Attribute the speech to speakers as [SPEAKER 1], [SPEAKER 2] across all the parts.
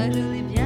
[SPEAKER 1] Gradually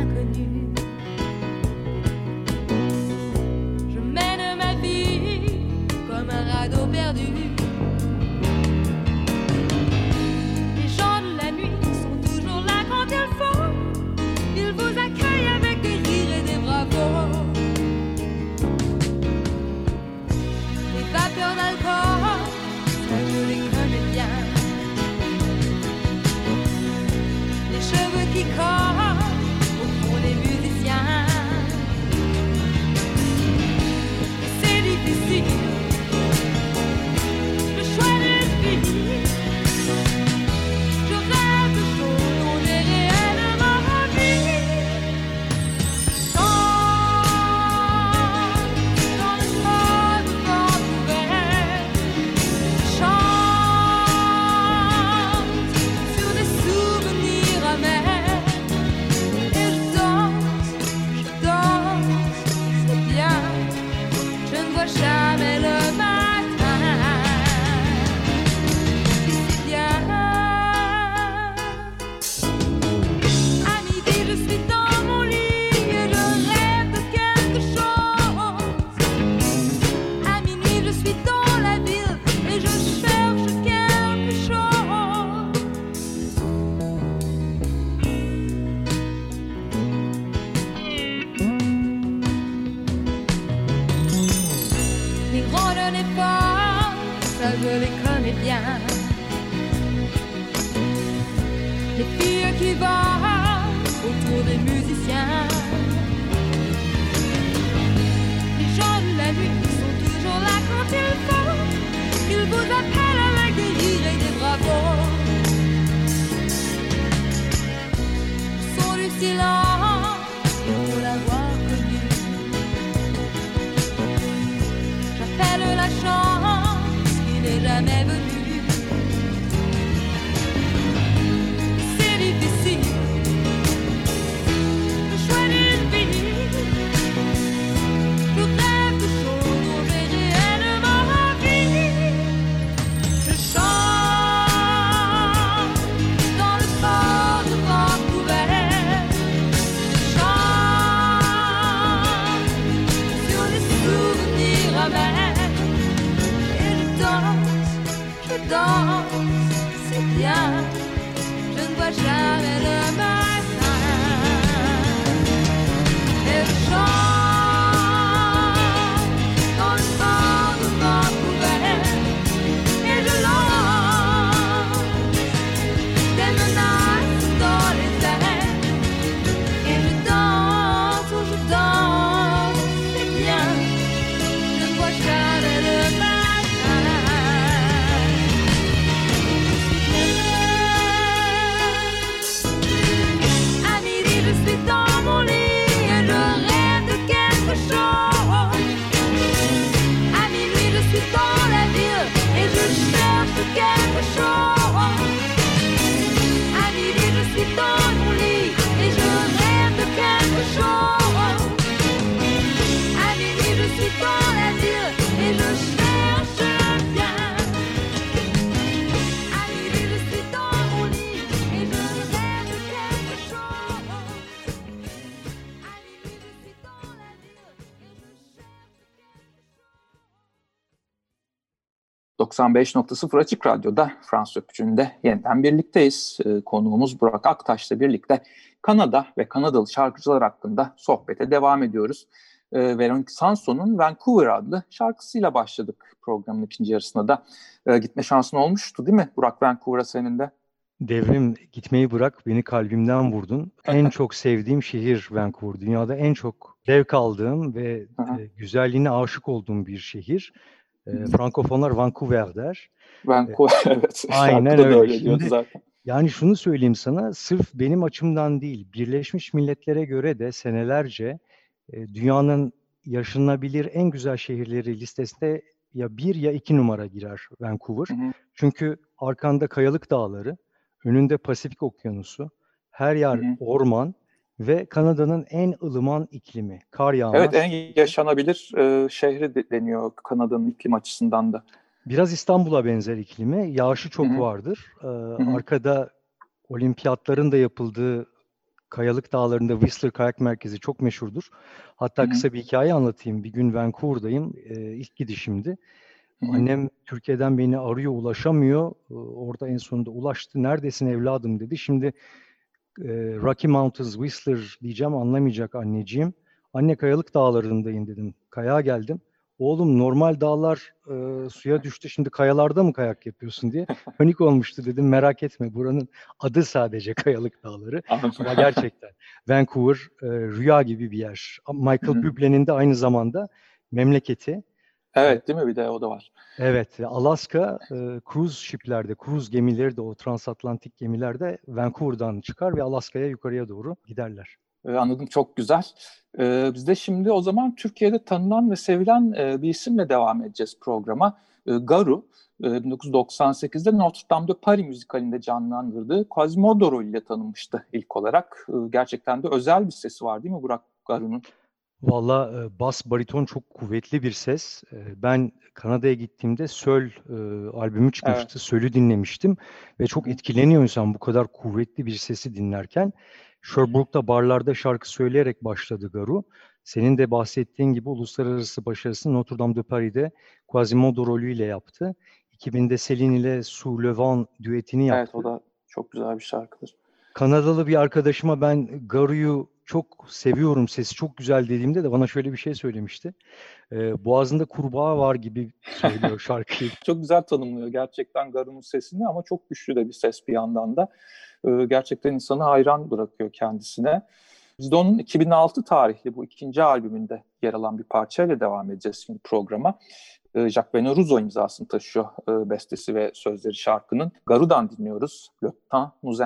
[SPEAKER 1] je les connais bien. Les filles qui volent autour des musiciens. Les gens de la nuit sont toujours là quand il faut. Ils vous appellent avec des rires et des bravos. Le du silence,
[SPEAKER 2] 95.0 Açık Radyo'da Fransız Öpücü'nde yeniden birlikteyiz. Ee, Konuğumuz Burak Aktaş'la birlikte Kanada ve Kanadalı şarkıcılar hakkında sohbete devam ediyoruz. Ee, Veronique Sanson'un Vancouver adlı şarkısıyla başladık programın ikinci yarısında da. Ee, gitme şansın olmuştu değil mi Burak Vancouver'a senin de?
[SPEAKER 3] Devrim gitmeyi bırak beni kalbimden vurdun. En çok sevdiğim şehir Vancouver. Dünyada en çok zevk aldığım ve e, güzelliğine aşık olduğum bir şehir. E, Frankofonlar Vancouver der.
[SPEAKER 2] Vancouver evet.
[SPEAKER 3] Aynen öyle.
[SPEAKER 2] öyle
[SPEAKER 3] Şimdi-
[SPEAKER 2] zaten.
[SPEAKER 3] Yani şunu söyleyeyim sana, sırf benim açımdan değil, Birleşmiş Milletler'e göre de senelerce e, dünyanın yaşanabilir en güzel şehirleri listesinde ya bir ya iki numara girer Vancouver.
[SPEAKER 2] Hı hı.
[SPEAKER 3] Çünkü arkanda kayalık dağları, önünde Pasifik Okyanusu, her yer
[SPEAKER 2] Hı hı.
[SPEAKER 3] orman ve Kanada'nın en ılıman iklimi, kar yağmaz.
[SPEAKER 2] Evet en yaşanabilir e, şehri de- deniyor Kanada'nın iklim açısından da.
[SPEAKER 3] Biraz İstanbul'a benzer iklimi, yağışı çok
[SPEAKER 2] Hı hı.
[SPEAKER 3] vardır.
[SPEAKER 2] Hı.
[SPEAKER 3] arkada olimpiyatların da yapıldığı Kayalık Dağları'nda Whistler Kayak Merkezi çok meşhurdur. Hatta
[SPEAKER 2] Hı hı.
[SPEAKER 3] kısa bir hikaye anlatayım. Bir gün Vancouver'dayım. E, ilk gidişimdi.
[SPEAKER 2] Hı hı.
[SPEAKER 3] Annem Türkiye'den beni arıyor, ulaşamıyor. E, Orada en sonunda ulaştı. Neredesin evladım dedi. Şimdi e, Rocky Mountains, Whistler diyeceğim anlamayacak anneciğim. Anne Kayalık Dağları'ndayım dedim. Kayağa geldim. Oğlum normal dağlar e, suya düştü şimdi kayalarda mı kayak yapıyorsun diye panik olmuştu dedim. Merak etme buranın adı sadece Kayalık Dağları. Ama gerçekten Vancouver e, rüya gibi bir yer. Michael. Bublé'nin de aynı zamanda memleketi.
[SPEAKER 2] Evet değil mi? Bir de o da var.
[SPEAKER 3] Evet, Alaska e, cruise ship'lerde, cruise gemileri de o transatlantik gemilerde Vancouver'dan çıkar ve Alaska'ya yukarıya doğru giderler.
[SPEAKER 2] Ee, anladım çok güzel. Ee, biz de şimdi o zaman Türkiye'de tanınan ve sevilen e, bir isimle devam edeceğiz programa. Ee, Garu e, 1998'de Notre Dame de Paris müzikalinde canlandırdığı Quasimodo ile tanınmıştı ilk olarak. Gerçekten de özel bir sesi var değil mi Burak Garu'nun?
[SPEAKER 3] Valla e, bas bariton çok kuvvetli bir ses. E, Ben Kanada'ya gittiğimde Söl e, albümü çıkmıştı. Söl'ü dinlemiştim ve çok etkileniyor insan bu kadar kuvvetli bir sesi dinlerken. Sherbrooke'da barlarda şarkı söyleyerek başladı Garu. Senin de bahsettiğin gibi uluslararası başarısını Notre Dame de Paris'de Quasimodo rolüyle yaptı. 2000'de Celine ile Sous le Vent düetini yaptı.
[SPEAKER 2] Evet o da çok güzel bir şarkıdır.
[SPEAKER 3] Kanadalı bir arkadaşıma ben Garu'yu çok seviyorum, sesi çok güzel dediğimde de bana şöyle bir şey söylemişti. Ee, boğazında kurbağa var gibi söylüyor şarkıyı.
[SPEAKER 2] Çok güzel tanımlıyor gerçekten Garu'nun sesini ama çok güçlü de bir ses bir yandan da. Ee, gerçekten insanı hayran bırakıyor kendisine. Biz de onun 2006 tarihli bu ikinci albümünde yer alan bir parçayla devam edeceğiz şimdi programa. Ee, Jacques Veneruso imzasını taşıyor e, bestesi ve sözleri şarkının. Garu'dan dinliyoruz. Le temps nous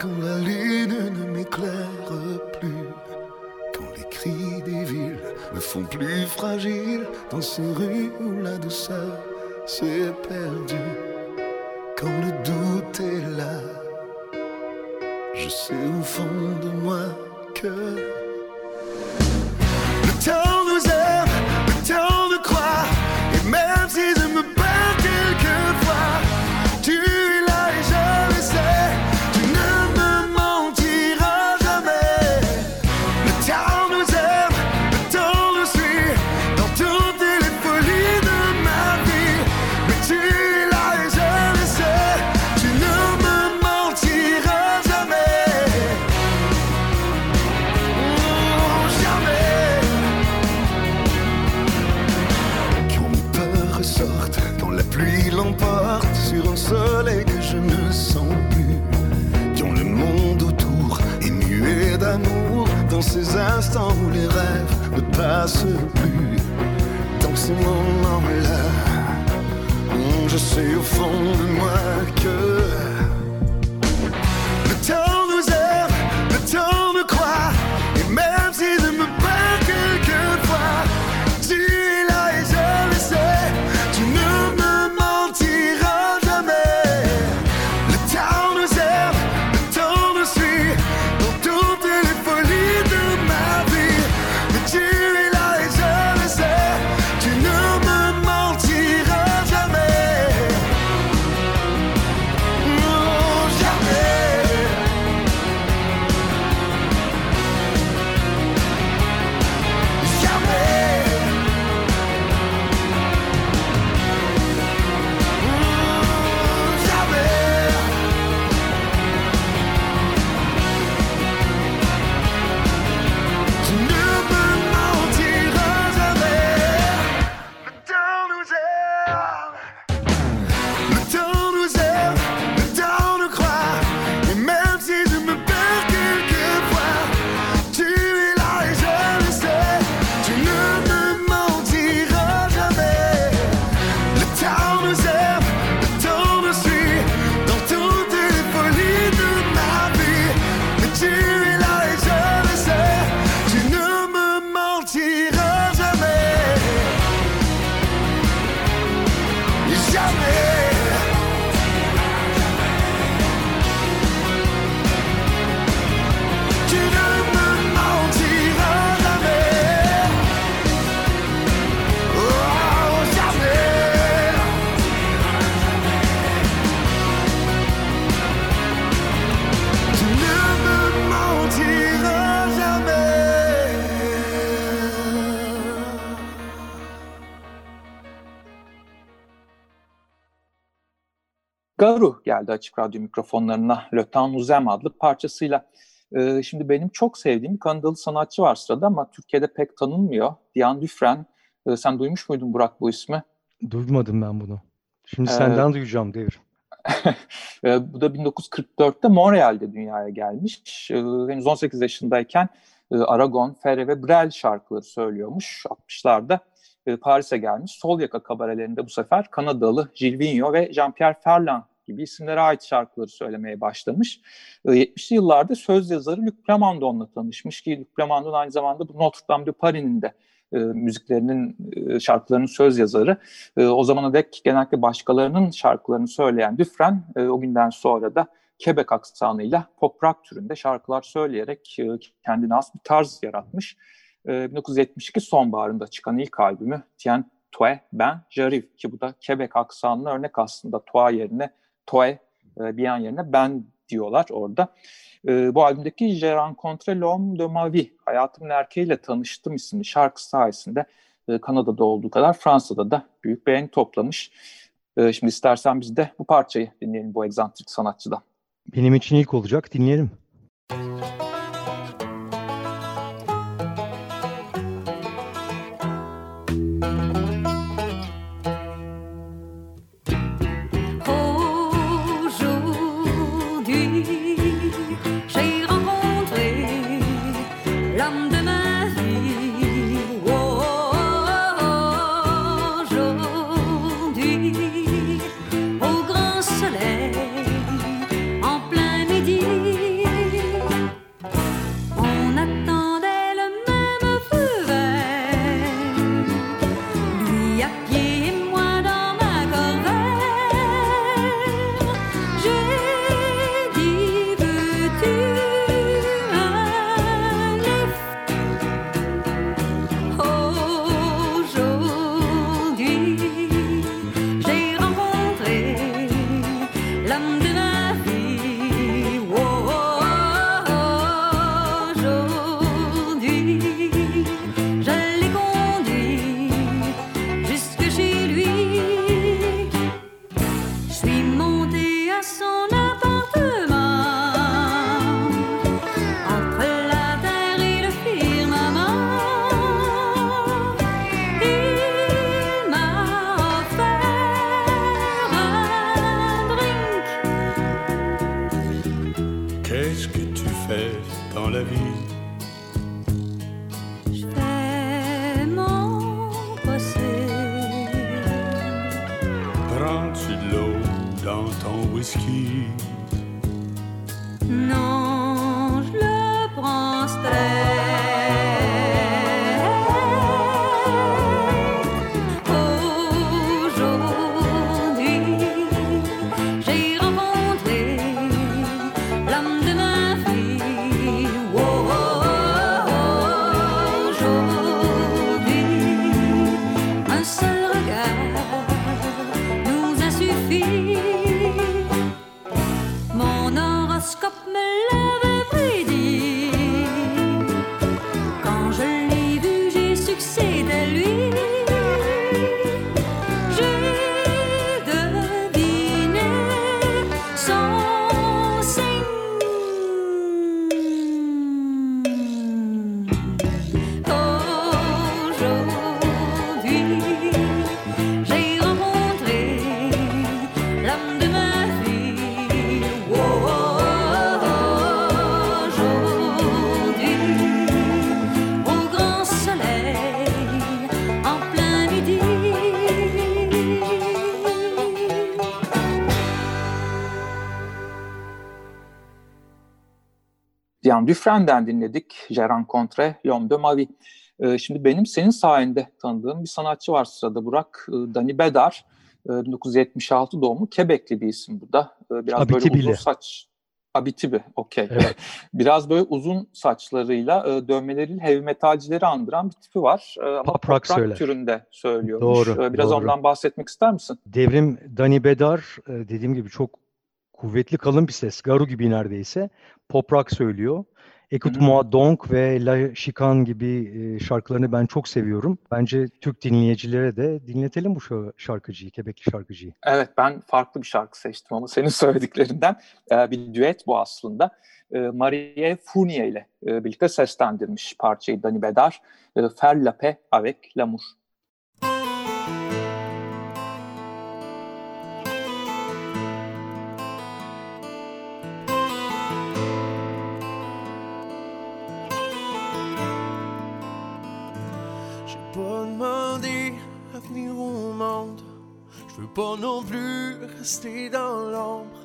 [SPEAKER 4] quand la lune ne m'éclaire plus, quand les cris des villes me font plus fragile dans ces rues où la douceur s'est perdue, quand le doute est là, je sais au fond de moi que le temps ces instants où les rêves ne passent plus, dans ces moments-là, mm, je sais au fond de moi que le temps nous aime, le temps nous croit,
[SPEAKER 2] Garu geldi Açık Radyo mikrofonlarına Le Temps adlı parçasıyla. Ee, şimdi benim çok sevdiğim bir Kanadalı sanatçı var sırada ama Türkiye'de pek tanınmıyor. Diane Dufresne. Ee, sen duymuş muydun Burak bu ismi?
[SPEAKER 3] Duymadım ben bunu. Şimdi
[SPEAKER 2] Ee,
[SPEAKER 3] senden duyacağım Devir.
[SPEAKER 2] Ee, bu da 1944'te Montreal'de dünyaya gelmiş. Ee, henüz 18 yaşındayken e, Aragon, Ferre ve Brel şarkıları söylüyormuş 60'larda. E, Paris'e gelmiş. Sol yaka kabarelerinde bu sefer Kanadalı Vigneault ve Jean-Pierre Ferland gibi isimlere ait şarkıları söylemeye başlamış. E, 70'li yıllarda söz yazarı Luc Plamondon'la tanışmış ki Luc Plamondon aynı zamanda bu Notre Dame de Paris'in de e, müziklerinin, e, şarkılarının söz yazarı. E, o zamana dek genellikle başkalarının şarkılarını söyleyen Dufresne e, o günden sonra da Quebec aksanıyla pop rock türünde şarkılar söyleyerek e, kendine has bir tarz yaratmış. E, 1972 sonbaharında çıkan ilk albümü Tien Toi Ben J'arrive ki bu da Quebec aksanına örnek aslında Toi yerine Toi, e, Bien yerine ben diyorlar orada. E, bu albümdeki Je rencontre l'homme de ma vie, Hayatımın Erkeğiyle Tanıştım isimli şarkı sayesinde e, Kanada'da olduğu kadar Fransa'da da büyük beğeni toplamış. E, şimdi istersen biz de bu parçayı dinleyelim bu egzantrik sanatçıdan.
[SPEAKER 3] Benim için ilk olacak. Dinleyelim.
[SPEAKER 5] Aujourd'hui, So.
[SPEAKER 2] Diane Dufresne'den dinledik. Je rencontre l'homme de ma vie. Ee, şimdi benim senin sayende tanıdığım bir sanatçı var sırada Burak. Ee, Dani Bedar. Ee, 1976 doğumlu. Quebec'li bir isim bu da. Ee, biraz böyle
[SPEAKER 3] Abitibi'li.
[SPEAKER 2] uzun saç. Abitibi, okey.
[SPEAKER 3] Evet.
[SPEAKER 2] Biraz böyle uzun saçlarıyla, e, dövmeleriyle heavy metalcileri andıran bir tipi var. Ee, ama
[SPEAKER 3] Pop rock söyler.
[SPEAKER 2] türünde söylüyormuş.
[SPEAKER 3] Doğru,
[SPEAKER 2] Ee, Biraz
[SPEAKER 3] doğru.
[SPEAKER 2] ondan bahsetmek ister misin?
[SPEAKER 3] Devrim Dani Bedar e, dediğim gibi çok kuvvetli kalın bir ses. Garu gibi neredeyse. Pop rock söylüyor. Écoute-moi donc ve La Chicane gibi e, şarkılarını ben çok seviyorum. Bence Türk dinleyicilere de dinletelim bu şa- şarkıcıyı, Quebecli şarkıcıyı.
[SPEAKER 2] Evet ben farklı bir şarkı seçtim ama senin söylediklerinden e, bir düet bu aslında. E, Marie Fournier ile birlikte seslendirmiş parçayı Dani Bedar. La paix avec l'amour.
[SPEAKER 6] Je veux pas non plus rester dans l'ombre.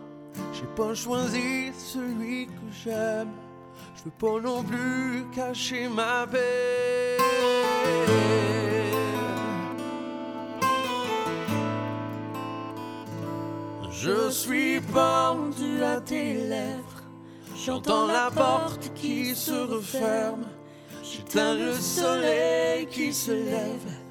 [SPEAKER 6] J'ai pas choisi celui que j'aime. Je veux pas non plus cacher ma peine. Je suis pendu à tes lèvres. J'entends la porte qui se referme. J'éteins le soleil qui se lève.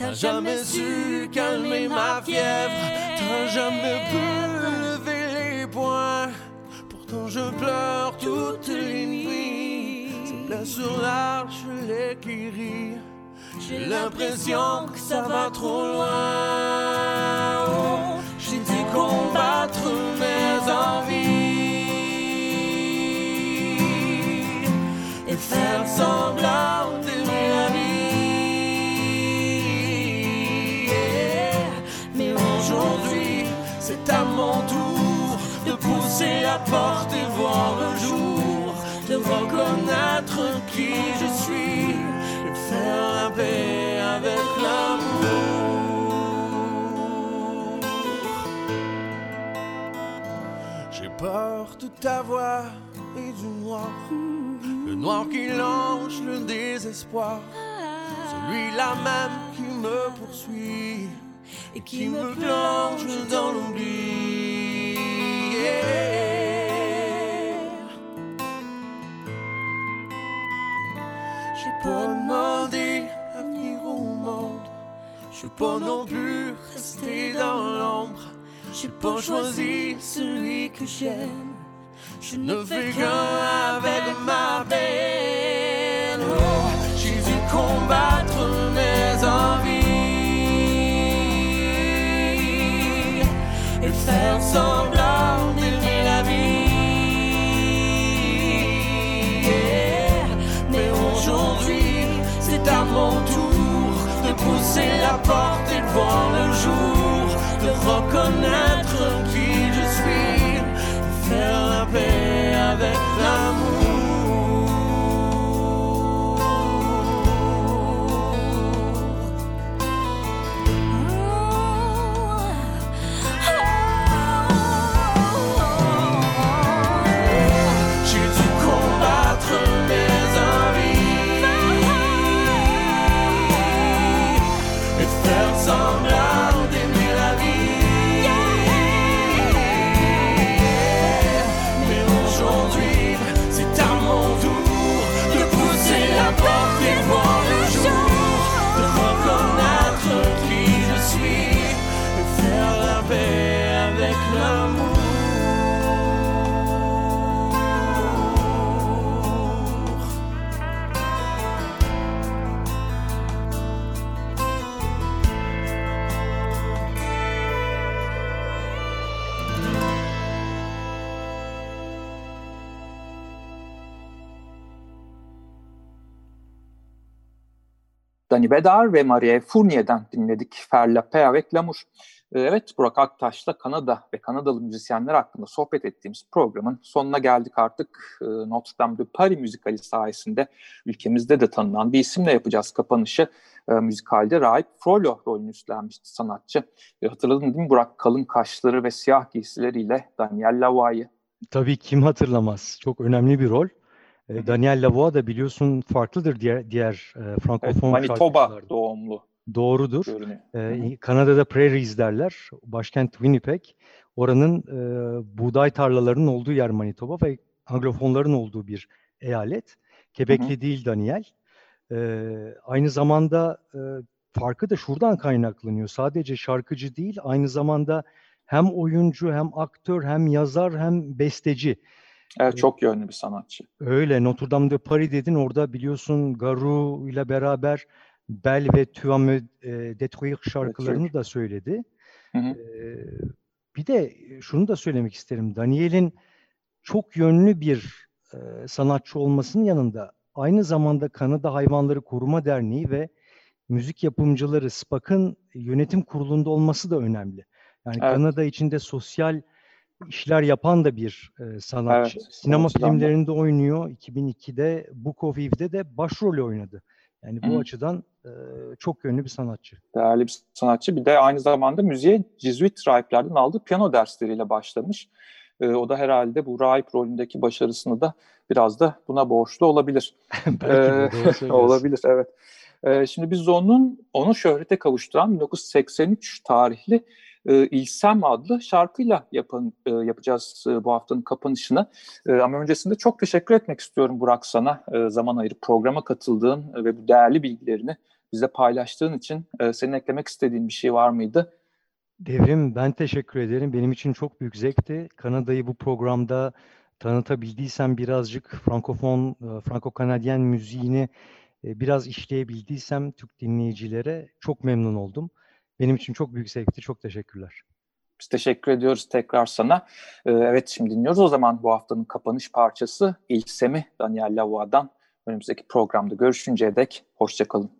[SPEAKER 6] T'as jamais su calmer ma fièvre. T'as jamais pu lever les poings. Pourtant je pleure toutes les nuits. Ces blessures là, je les guéris. J'ai l'impression que ça va trop loin. Oh, J'ai dû combattre mes envies et faire semblant pousser la porte et voir le jour, de reconnaître qui je suis et faire la paix avec l'amour. J'ai peur de ta voix et du noir. Le noir qui longe le désespoir. Celui-là même qui me poursuit et qui me plonge dans l'oubli. Yeah. Je veux pas non plus rester dans l'ombre. J'ai pas choisi celui que j'aime. Je ne fais qu'un avec ma peine. Oh, j'ai dû combattre mes envies et faire semblant pousser la porte et voir le jour, de reconnaître some
[SPEAKER 2] Dani Bedar ve Marie Fournier'den dinledik Faire la paix avec l'amour. Ee, Evet Burak Aktaş'la Kanada ve Kanadalı müzisyenler hakkında sohbet ettiğimiz programın sonuna geldik artık. Ee, Notre Dame de Paris müzikali sayesinde ülkemizde de tanınan bir isimle yapacağız kapanışı. Ee, müzikalde Rahip Frollo rolünü üstlenmişti sanatçı. Hatırladın değil mi Burak? Kalın kaşları ve siyah giysileriyle Daniel Lavoie'yi.
[SPEAKER 3] Tabii kim hatırlamaz? Çok önemli bir rol. E. Daniel Lavoie da biliyorsun farklıdır diğer diğer e,
[SPEAKER 2] Evet,
[SPEAKER 3] Frankofon
[SPEAKER 2] Manitoba
[SPEAKER 3] şarkıcılardan.
[SPEAKER 2] doğumlu
[SPEAKER 3] Doğrudur.
[SPEAKER 2] görünüyor.
[SPEAKER 3] E, Kanada'da Prairies derler. Başkent Winnipeg. Oranın e, buğday tarlalarının olduğu yer Manitoba ve Anglofonların olduğu bir eyalet. Quebecli değil Daniel. E, aynı zamanda e, farkı da şuradan kaynaklanıyor. Sadece şarkıcı değil, aynı zamanda hem oyuncu, hem aktör, hem yazar, hem besteci.
[SPEAKER 2] Evet çok yönlü bir sanatçı.
[SPEAKER 3] Öyle Notre Dame de Paris dedin orada biliyorsun Garou ile beraber Bel ve Tu me e, détruire şarkılarını da söyledi.
[SPEAKER 2] Hı hı.
[SPEAKER 3] Ee, bir de şunu da söylemek isterim. Daniel'in çok yönlü bir e, sanatçı olmasının yanında aynı zamanda Kanada Hayvanları Koruma Derneği ve müzik yapımcıları SPAC'ın yönetim kurulunda olması da önemli. Yani
[SPEAKER 2] Evet.
[SPEAKER 3] Kanada içinde sosyal işler yapan da bir e, sanatçı.
[SPEAKER 2] Evet,
[SPEAKER 3] Sinema filmlerinde oynuyor. 2002'de Book of Eve'de de başrolü oynadı. Yani bu
[SPEAKER 2] Hı
[SPEAKER 3] açıdan e, çok yönlü bir sanatçı.
[SPEAKER 2] Değerli bir sanatçı. Bir de aynı zamanda müziğe Jesuit rahiplerden aldığı piyano dersleriyle başlamış. Ee, o da herhalde bu rahip rolündeki başarısını da biraz da buna borçlu olabilir.
[SPEAKER 3] Belki
[SPEAKER 2] Ee, olabilir evet. Ee, şimdi biz onun onu şöhrete kavuşturan 1983 tarihli e, İlsem adlı şarkıyla yapan, e, yapacağız e, bu haftanın kapanışını. E, ama öncesinde çok teşekkür etmek istiyorum Burak sana e, zaman ayırıp programa katıldığın e, ve bu değerli bilgilerini bize paylaştığın için. E, senin eklemek istediğin bir şey var mıydı?
[SPEAKER 3] Devrim ben teşekkür ederim. Benim için çok büyük zevkti. Kanada'yı bu programda tanıtabildiysem birazcık Frankofon, Franco-Kanadyen müziğini biraz işleyebildiysem Türk dinleyicilere çok memnun oldum. Benim için çok büyük zevkti. Çok teşekkürler.
[SPEAKER 2] Biz teşekkür ediyoruz tekrar sana. E, evet şimdi dinliyoruz o zaman bu haftanın kapanış parçası İlsem'i Daniel Lavoie'dan. Önümüzdeki programda görüşünceye dek hoşçakalın.